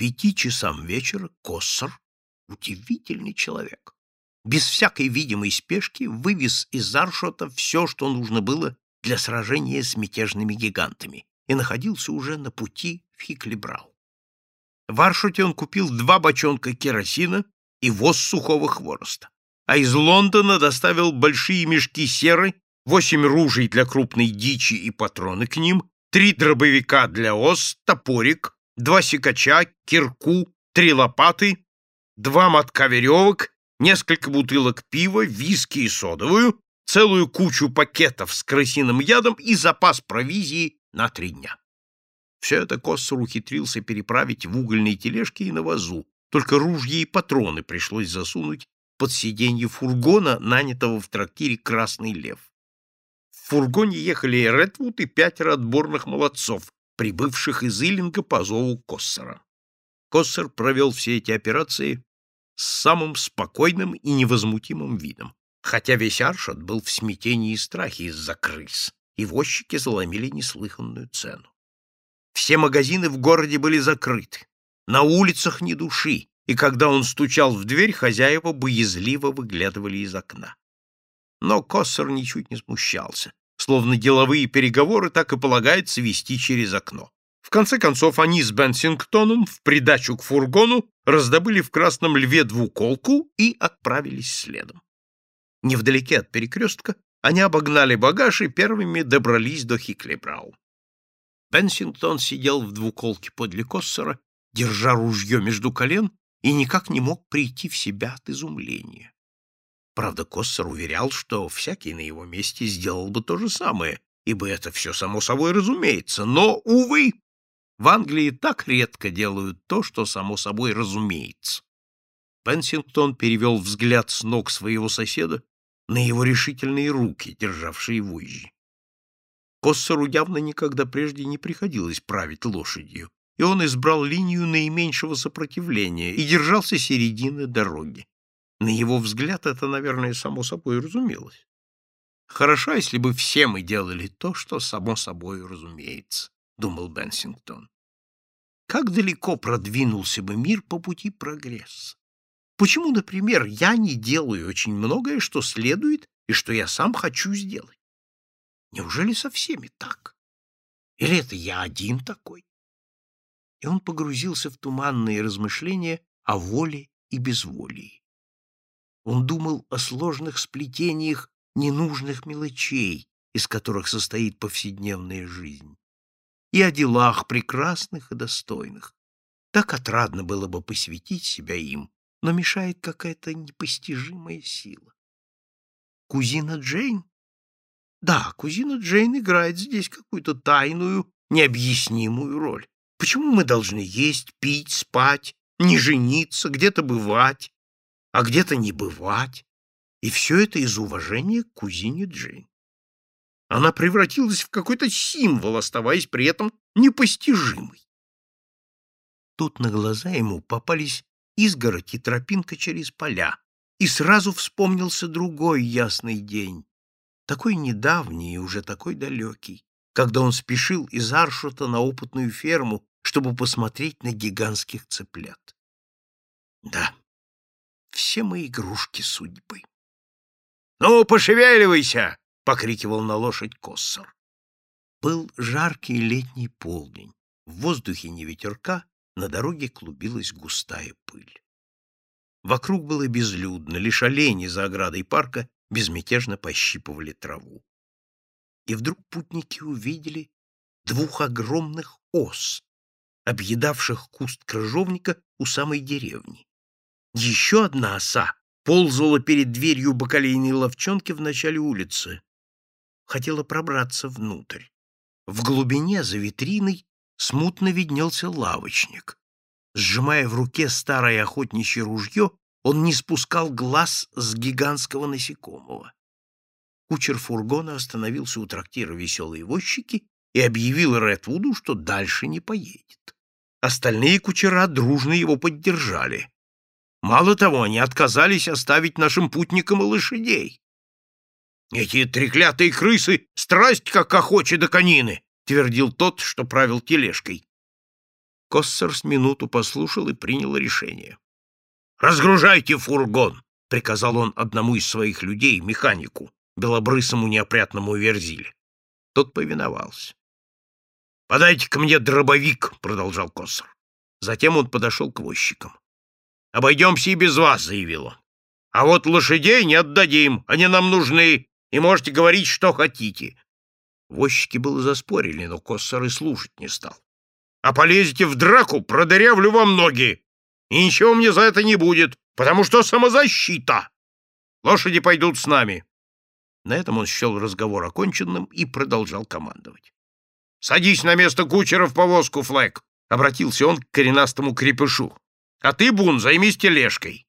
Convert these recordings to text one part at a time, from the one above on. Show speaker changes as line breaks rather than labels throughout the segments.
пяти часам вечера Коссор, удивительный человек, без всякой видимой спешки вывез из Аршота все, что нужно было для сражения с мятежными гигантами, и находился уже на пути в Хиклибрау. В Аршоте он купил два бочонка керосина и воз сухого хвороста, а из Лондона доставил большие мешки серы, восемь ружей для крупной дичи и патроны к ним, три дробовика для ос, топорик, два секача, кирку, три лопаты, два мотка веревок, несколько бутылок пива, виски и содовую, целую кучу пакетов с крысиным ядом и запас провизии на три дня. Все это Коссор ухитрился переправить в угольной тележке и на вазу, только ружья и патроны пришлось засунуть под сиденье фургона, нанятого в трактире «Красный лев». В фургоне ехали и Редвуд, и пятеро отборных молодцов, прибывших из Иллинга по зову Коссора. Коссор провел все эти операции с самым спокойным и невозмутимым видом, хотя весь Аршот был в смятении и страхе из-за крыс, и возчики заломили неслыханную цену. Все магазины в городе были закрыты, на улицах ни души, и когда он стучал в дверь, хозяева боязливо выглядывали из окна. Но Коссор ничуть не смущался, словно деловые переговоры так и полагается вести через окно. В конце концов, они с Бенсингтоном в придачу к фургону раздобыли в Красном Льве двуколку и отправились следом. Невдалеке от перекрестка они обогнали багаж и первыми добрались до Хиклибрау. Бенсингтон сидел в двуколке подле Коссера, держа ружье между колен, и никак не мог прийти в себя от изумления. Правда, Коссер уверял, что всякий на его месте сделал бы то же самое, ибо это все само собой разумеется, но, увы, в Англии так редко делают то, что само собой разумеется. Пенсингтон перевел взгляд с ног своего соседа на его решительные руки, державшие вожжи. Коссору явно никогда прежде не приходилось править лошадью, и он избрал линию наименьшего сопротивления и держался середины дороги. На его взгляд это, наверное, само собой разумелось. Хорошо, если бы все мы делали то, что само собой разумеется, думал Бенсингтон. Как далеко продвинулся бы мир по пути прогресса? Почему, например, я не делаю очень многое, что следует и что я сам хочу сделать? Неужели со всеми так? Или это я один такой? И он погрузился в туманные размышления о воле и безволии. Он думал о сложных сплетениях ненужных мелочей, из которых состоит повседневная жизнь, и о делах прекрасных и достойных. Так отрадно было бы посвятить себя им, но мешает какая-то непостижимая сила. Кузина Джейн? Да, кузина Джейн играет здесь какую-то тайную, необъяснимую роль. Почему мы должны есть, пить, спать, не жениться, где-то бывать, а где-то не бывать? И все это из уважения к кузине Джейн. Она превратилась в какой-то символ, оставаясь при этом непостижимой. Тут на глаза ему попались изгородь и тропинка через поля, и сразу вспомнился другой ясный день, такой недавний и уже такой далекий, когда он спешил из Аршута на опытную ферму, чтобы посмотреть на гигантских цыплят. Да, все мы игрушки судьбы. — Ну, пошевеливайся! — покрикивал на лошадь Коссор. Был жаркий летний полдень. В воздухе не ветерка, на дороге клубилась густая пыль. Вокруг было безлюдно, лишь олени за оградой парка безмятежно пощипывали траву. И вдруг путники увидели двух огромных ос, объедавших куст крыжовника у самой деревни. Еще одна оса ползала перед дверью бакалейной ловчонки в начале улицы. Хотела пробраться внутрь. В глубине, за витриной, смутно виднелся лавочник. Сжимая в руке старое охотничье ружье, он не спускал глаз с гигантского насекомого. Кучер фургона остановился у трактира «Веселые возчики» и объявил Редвуду, что дальше не поедет. Остальные кучера дружно его поддержали. Мало того, они отказались оставить нашим путникам и лошадей. «Эти треклятые крысы — страсть, как охочи до конины!» твердил тот, что правил тележкой. Коссер с минуту послушал и принял решение. «Разгружайте фургон!» — приказал он одному из своих людей, механику, белобрысому неопрятному верзиле. Тот повиновался. «Подайте ко мне дробовик», — продолжал Коссер. Затем он подошел к возчикам. «Обойдемся и без вас», — заявил он. «А вот лошадей не отдадим, они нам нужны, и можете говорить, что хотите». Возчики было заспорили, но Коссер и слушать не стал. «А полезете в драку, продырявлю вам ноги, и ничего мне за это не будет, потому что самозащита. Лошади пойдут с нами». На этом он счел разговор оконченным и продолжал командовать. «Садись на место кучера в повозку, Флэк!» — обратился он к коренастому крепышу. «А ты, Бун, займись тележкой!»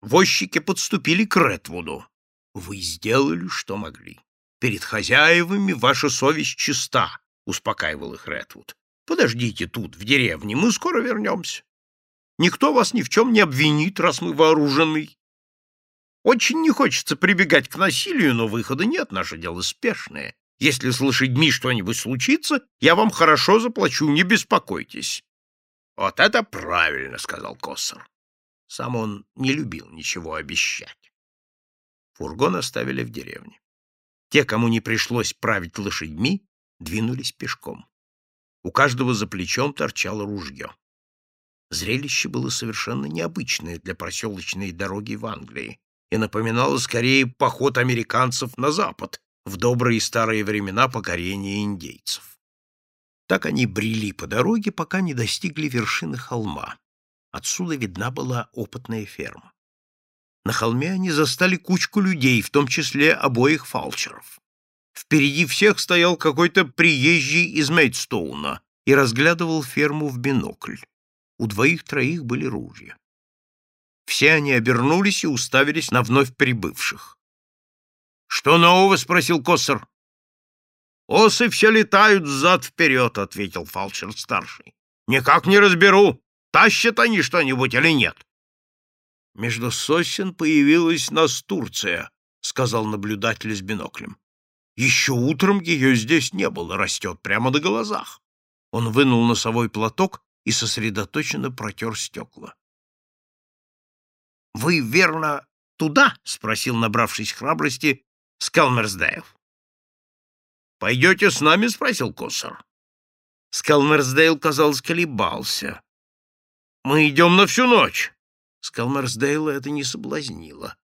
Возчики подступили к Редвуду. «Вы сделали, что могли. Перед хозяевами ваша совесть чиста», — успокаивал их Редвуд. «Подождите тут, в деревне, мы скоро вернемся. Никто вас ни в чем не обвинит, раз мы вооружены. Очень не хочется прибегать к насилию, но выхода нет, наше дело спешное. Если с лошадьми что-нибудь случится, я вам хорошо заплачу, не беспокойтесь. — Вот это правильно, — сказал Коссор. Сам он не любил ничего обещать. Фургон оставили в деревне. Те, кому не пришлось править лошадьми, двинулись пешком. У каждого за плечом торчало ружье. Зрелище было совершенно необычное для проселочной дороги в Англии и напоминало скорее поход американцев на запад, в добрые старые времена покорения индейцев. Так они брели по дороге, пока не достигли вершины холма. Отсюда видна была опытная ферма. На холме они застали кучку людей, в том числе обоих фалчеров. Впереди всех стоял какой-то приезжий из Мейдстоуна и разглядывал ферму в бинокль. У двоих-троих были ружья. Все они обернулись и уставились на вновь прибывших. «Что нового?» — спросил Коссер. «Осы все летают взад-вперед», — ответил фалчер-старший. «Никак не разберу, тащат они что-нибудь или нет». «Между сосен появилась настурция», — сказал наблюдатель с биноклем. «Еще утром ее здесь не было, растет прямо на глазах». Он вынул носовой платок и сосредоточенно протер стекла. «Вы, верно, туда?» — спросил, набравшись храбрости, Скалмерсдейл. «Пойдете с нами?» — спросил Коссор. Скалмерсдейл, казалось, колебался. «Мы идем на всю ночь». Скалмерсдейла это не соблазнило.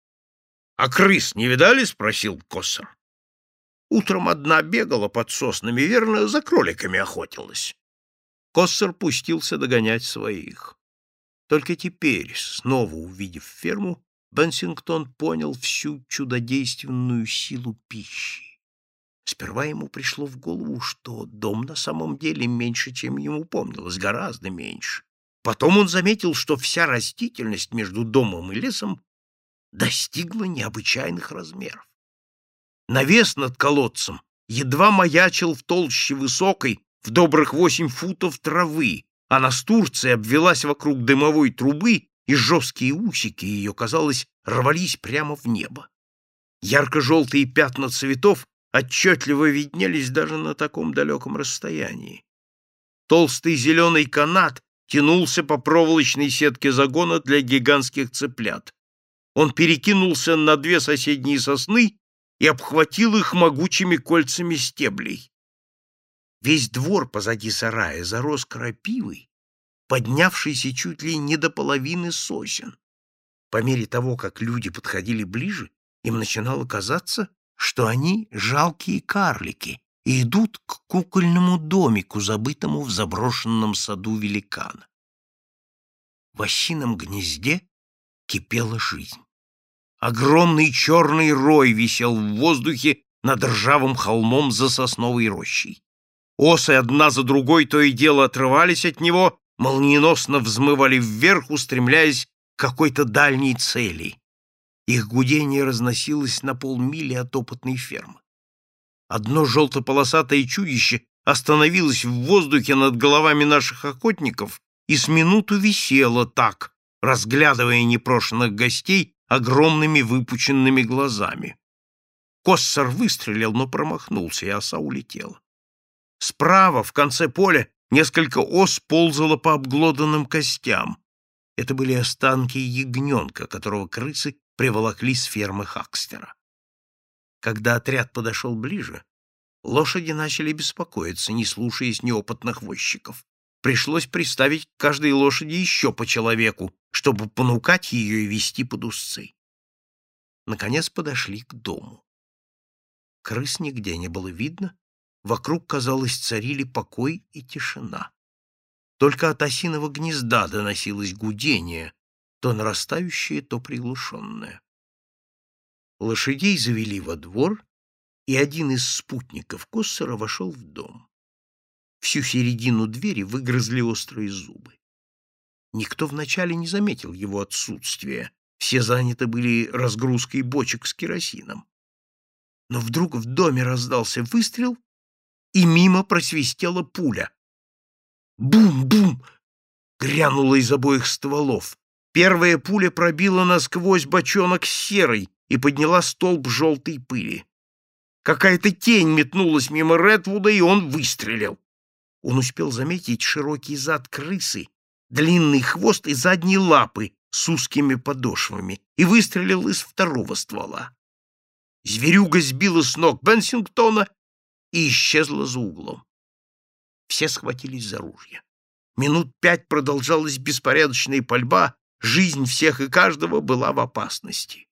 «А крыс не видали?» — спросил Коссор. Утром одна бегала под соснами, верно, за кроликами охотилась. Коссор пустился догонять своих. Только теперь, снова увидев ферму, Бенсингтон понял всю чудодейственную силу пищи. Сперва ему пришло в голову, что дом на самом деле меньше, чем ему помнилось, гораздо меньше. Потом он заметил, что вся растительность между домом и лесом достигла необычайных размеров. Навес над колодцем едва маячил в толще высокой, в добрых восемь футов травы, а настурция обвелась вокруг дымовой трубы и жесткие усики ее, казалось, рвались прямо в небо. Ярко-желтые пятна цветов отчетливо виднелись даже на таком далеком расстоянии. Толстый зеленый канат тянулся по проволочной сетке загона для гигантских цыплят. Он перекинулся на две соседние сосны и обхватил их могучими кольцами стеблей. Весь двор позади сарая зарос крапивой, поднявшийся чуть ли не до половины сосен. По мере того, как люди подходили ближе, им начинало казаться, что они жалкие карлики и идут к кукольному домику, забытому в заброшенном саду великана. В осином гнезде кипела жизнь. Огромный черный рой висел в воздухе над ржавым холмом за сосновой рощей. Осы одна за другой то и дело отрывались от него молниеносно взмывали вверх, устремляясь к какой-то дальней цели. Их гудение разносилось на полмили от опытной фермы. Одно желто-полосатое чудище остановилось в воздухе над головами наших охотников и с минуту висело так, разглядывая непрошенных гостей огромными выпученными глазами. Коссор выстрелил, но промахнулся, и оса улетела. Справа, в конце поля, несколько ос ползало по обглоданным костям. Это были останки ягненка, которого крысы приволокли с фермы Хакстера. Когда отряд подошел ближе, лошади начали беспокоиться, не слушаясь неопытных возчиков. Пришлось приставить к каждой лошади еще по человеку, чтобы понукать ее и вести под узцы. Наконец подошли к дому. Крыс нигде не было видно, вокруг, казалось, царили покой и тишина. Только от осиного гнезда доносилось гудение, то нарастающее, то приглушенное. Лошадей завели во двор, и один из спутников Коссера вошел в дом. Всю середину двери выгрызли острые зубы. Никто вначале не заметил его отсутствия, все заняты были разгрузкой бочек с керосином. Но вдруг в доме раздался выстрел, и мимо просвистела пуля. Бум-бум! Грянула из обоих стволов. Первая пуля пробила насквозь бочонок серой и подняла столб желтой пыли. Какая-то тень метнулась мимо Редвуда, и он выстрелил. Он успел заметить широкий зад крысы, длинный хвост и задние лапы с узкими подошвами, и выстрелил из второго ствола. Зверюга сбила с ног Бенсингтона и исчезла за углом. Все схватились за ружья. Минут пять продолжалась беспорядочная пальба, жизнь всех и каждого была в опасности.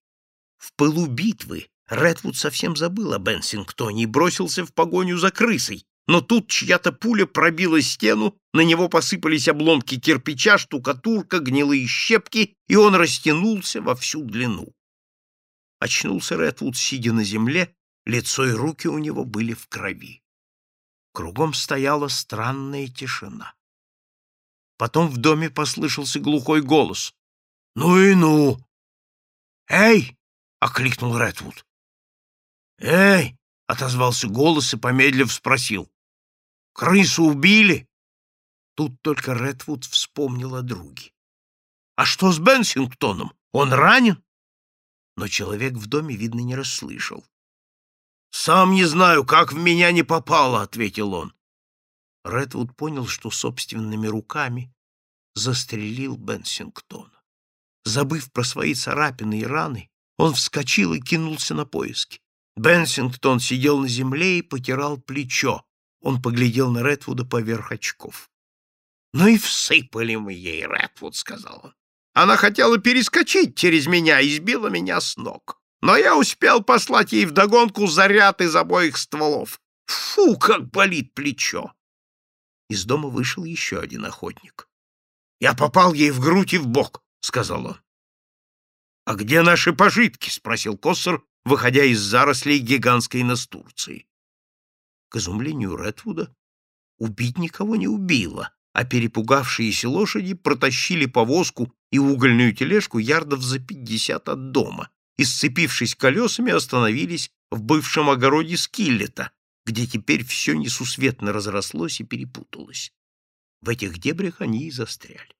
В пылу битвы Редвуд совсем забыл о Бенсингтоне и бросился в погоню за крысой, но тут чья-то пуля пробила стену, на него посыпались обломки кирпича, штукатурка, гнилые щепки, и он растянулся во всю длину. Очнулся Редвуд, сидя на земле, лицо и руки у него были в крови. Кругом стояла странная тишина. Потом в доме послышался глухой голос. «Ну и ну!» «Эй!» — окликнул Редвуд. «Эй!» — отозвался голос и, помедлив, спросил. «Крысу убили?» Тут только Редвуд вспомнил о друге. «А что с Бенсингтоном? Он ранен?» но человек в доме, видно, не расслышал. «Сам не знаю, как в меня не попало», — ответил он. Редвуд понял, что собственными руками застрелил Бенсингтона. Забыв про свои царапины и раны, он вскочил и кинулся на поиски. Бенсингтон сидел на земле и потирал плечо. Он поглядел на Редвуда поверх очков. «Ну и всыпали мы ей, Редвуд», — сказал он. Она хотела перескочить через меня и сбила меня с ног. Но я успел послать ей вдогонку заряд из обоих стволов. Фу, как болит плечо! Из дома вышел еще один охотник. «Я попал ей в грудь и в бок», — сказал он. «А где наши пожитки?» — спросил Коссор, выходя из зарослей гигантской настурции. К изумлению Редвуда убить никого не убило, а перепугавшиеся лошади протащили повозку и угольную тележку ярдов за пятьдесят от дома и, сцепившись колесами, остановились в бывшем огороде Скиллета, где теперь все несусветно разрослось и перепуталось. В этих дебрях они и застряли.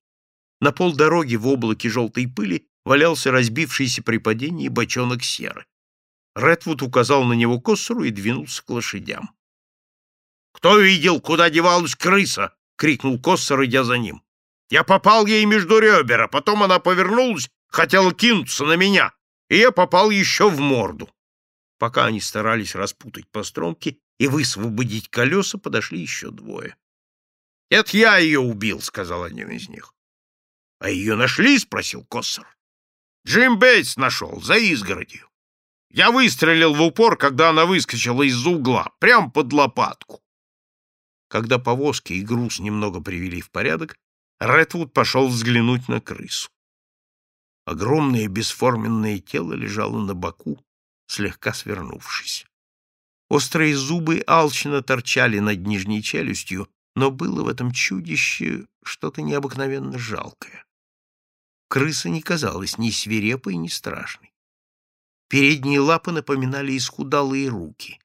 На полдороги в облаке желтой пыли валялся разбившийся при падении бочонок серы. Редвуд указал на него косору и двинулся к лошадям. «Кто видел, куда девалась крыса?» — крикнул Коссор, идя за ним. «Я попал ей между ребер, а потом она повернулась, хотела кинуться на меня, и я попал еще в морду». Пока они старались распутать постромки и высвободить колеса, подошли еще двое. «Это я ее убил», — сказал один из них. «А ее нашли?» — спросил Коссор. «Джим Бейтс нашел, за изгородью. Я выстрелил в упор, когда она выскочила из-за угла, прямо под лопатку. Когда повозки и груз немного привели в порядок, Редвуд пошел взглянуть на крысу. Огромное бесформенное тело лежало на боку, слегка свернувшись. Острые зубы алчно торчали над нижней челюстью, но было в этом чудище что-то необыкновенно жалкое. Крыса не казалась ни свирепой, ни страшной. Передние лапы напоминали исхудалые руки.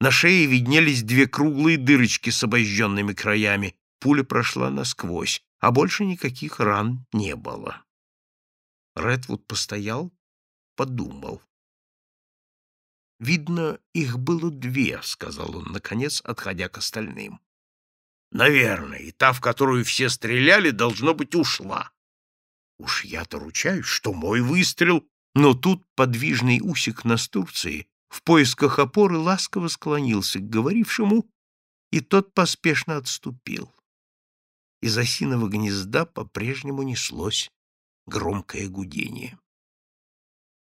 На шее виднелись две круглые дырочки с обожженными краями. Пуля прошла насквозь, а больше никаких ран не было. Редвуд постоял, подумал. «Видно, их было две», — сказал он, наконец, отходя к остальным. Наверное, и та, в которую все стреляли, должно быть, ушла. Уж я-то ручаюсь, что мой выстрел, но тут подвижный усик Настурции в поисках опоры ласково склонился к говорившему, и тот поспешно отступил. Из осиного гнезда по-прежнему неслось громкое гудение.